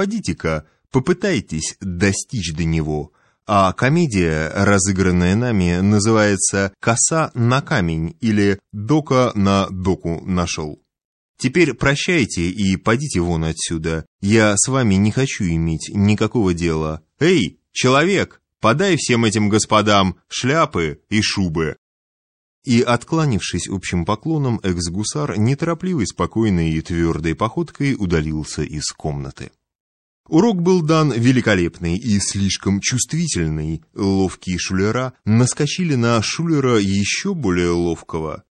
подите-ка, попытайтесь достичь до него. А комедия, разыгранная нами, называется «Коса на камень» или «Дока на доку нашел». Теперь прощайте и подите вон отсюда. Я с вами не хочу иметь никакого дела. Эй, человек, подай всем этим господам шляпы и шубы. И, откланившись общим поклоном, экс-гусар неторопливой, спокойной и твердой походкой удалился из комнаты. Урок был дан великолепный и слишком чувствительный. Ловкие шулера наскочили на шулера еще более ловкого.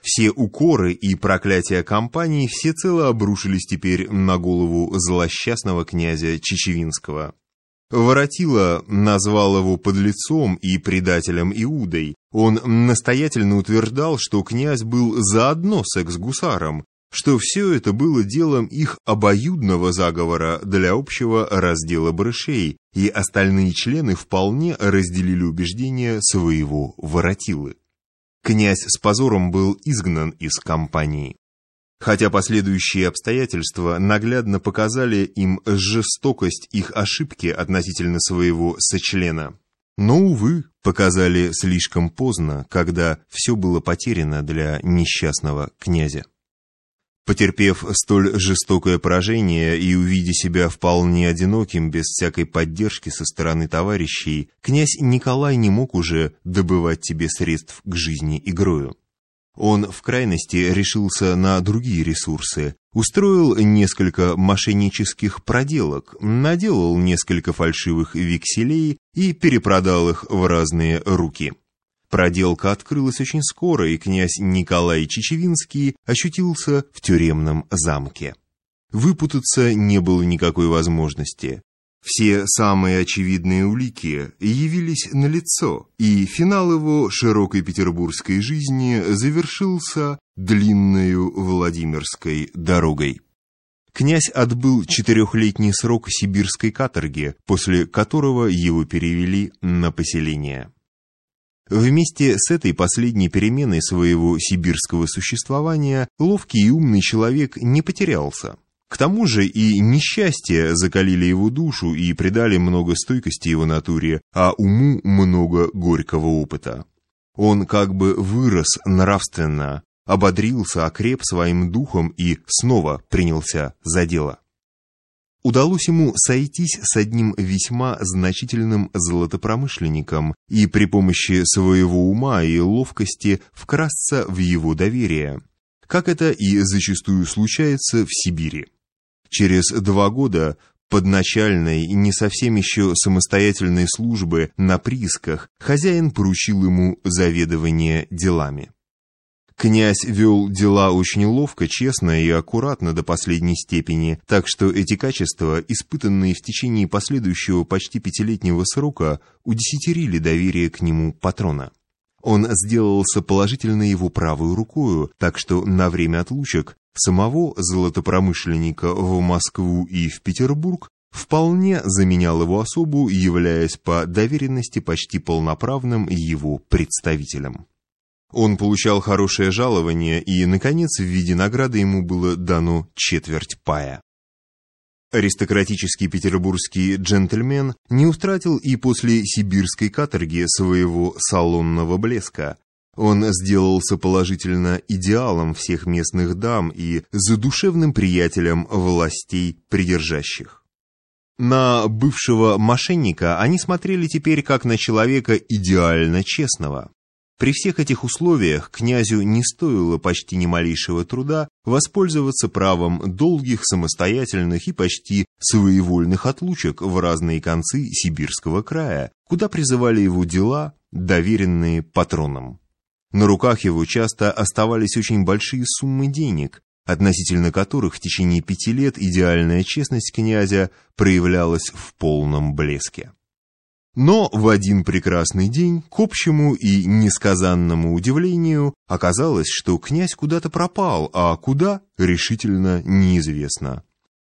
Все укоры и проклятия компании всецело обрушились теперь на голову злосчастного князя Чечевинского. Воротила назвал его подлецом и предателем Иудой. Он настоятельно утверждал, что князь был заодно с экс-гусаром, что все это было делом их обоюдного заговора для общего раздела брышей, и остальные члены вполне разделили убеждения своего воротилы. Князь с позором был изгнан из компании. Хотя последующие обстоятельства наглядно показали им жестокость их ошибки относительно своего сочлена. Но, увы, показали слишком поздно, когда все было потеряно для несчастного князя. Потерпев столь жестокое поражение и увидя себя вполне одиноким, без всякой поддержки со стороны товарищей, князь Николай не мог уже добывать тебе средств к жизни игрою. Он в крайности решился на другие ресурсы, устроил несколько мошеннических проделок, наделал несколько фальшивых векселей и перепродал их в разные руки. Проделка открылась очень скоро, и князь Николай Чечевинский ощутился в тюремном замке. Выпутаться не было никакой возможности. Все самые очевидные улики явились налицо, и финал его широкой петербургской жизни завершился длинною Владимирской дорогой. Князь отбыл четырехлетний срок сибирской каторги, после которого его перевели на поселение. Вместе с этой последней переменой своего сибирского существования ловкий и умный человек не потерялся. К тому же и несчастья закалили его душу и придали много стойкости его натуре, а уму много горького опыта. Он как бы вырос нравственно, ободрился, окреп своим духом и снова принялся за дело удалось ему сойтись с одним весьма значительным золотопромышленником и при помощи своего ума и ловкости вкрасться в его доверие, как это и зачастую случается в Сибири. Через два года подначальной и не совсем еще самостоятельной службы на приисках хозяин поручил ему заведование делами. Князь вел дела очень ловко, честно и аккуратно до последней степени, так что эти качества, испытанные в течение последующего почти пятилетнего срока, удесятерили доверие к нему патрона. Он сделался положительно его правой рукою, так что на время отлучек самого золотопромышленника в Москву и в Петербург вполне заменял его особу, являясь по доверенности почти полноправным его представителем. Он получал хорошее жалование, и, наконец, в виде награды ему было дано четверть пая. Аристократический петербургский джентльмен не утратил и после сибирской каторги своего салонного блеска. Он сделался положительно идеалом всех местных дам и задушевным приятелем властей придержащих. На бывшего мошенника они смотрели теперь как на человека идеально честного. При всех этих условиях князю не стоило почти ни малейшего труда воспользоваться правом долгих, самостоятельных и почти своевольных отлучек в разные концы Сибирского края, куда призывали его дела, доверенные патронам. На руках его часто оставались очень большие суммы денег, относительно которых в течение пяти лет идеальная честность князя проявлялась в полном блеске. Но в один прекрасный день, к общему и несказанному удивлению, оказалось, что князь куда-то пропал, а куда – решительно неизвестно.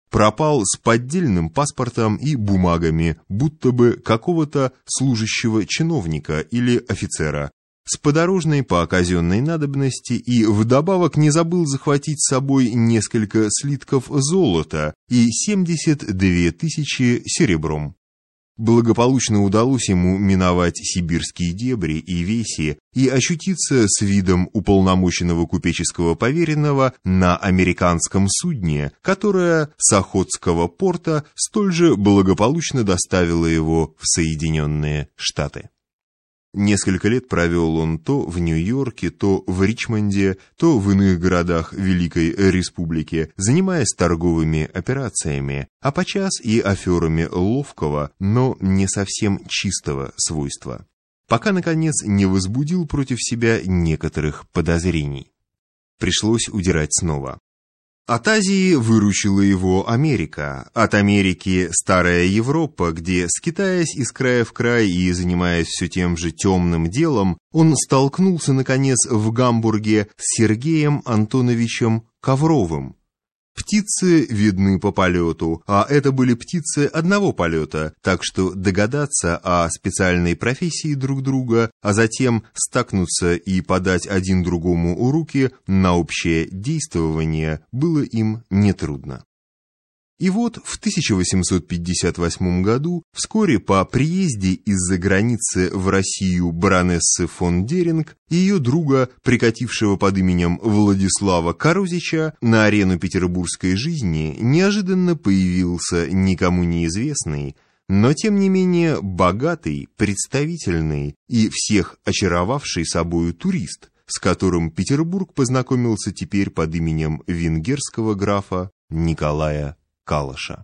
Пропал с поддельным паспортом и бумагами, будто бы какого-то служащего чиновника или офицера, с подорожной по оказенной надобности и вдобавок не забыл захватить с собой несколько слитков золота и 72 тысячи серебром. Благополучно удалось ему миновать сибирские дебри и веси и ощутиться с видом уполномоченного купеческого поверенного на американском судне, которое с Охотского порта столь же благополучно доставило его в Соединенные Штаты. Несколько лет провел он то в Нью-Йорке, то в Ричмонде, то в иных городах Великой Республики, занимаясь торговыми операциями, а подчас и аферами ловкого, но не совсем чистого свойства, пока, наконец, не возбудил против себя некоторых подозрений. Пришлось удирать снова. От Азии выручила его Америка, от Америки старая Европа, где, скитаясь из края в край и занимаясь все тем же темным делом, он столкнулся, наконец, в Гамбурге с Сергеем Антоновичем Ковровым, Птицы видны по полету, а это были птицы одного полета, так что догадаться о специальной профессии друг друга, а затем стакнуться и подать один другому руки на общее действование было им нетрудно. И вот в 1858 году, вскоре по приезде из-за границы в Россию баронессы фон Деринг и ее друга, прикатившего под именем Владислава Корозича, на арену петербургской жизни неожиданно появился никому неизвестный, но тем не менее богатый, представительный и всех очаровавший собою турист, с которым Петербург познакомился теперь под именем венгерского графа Николая Калыша.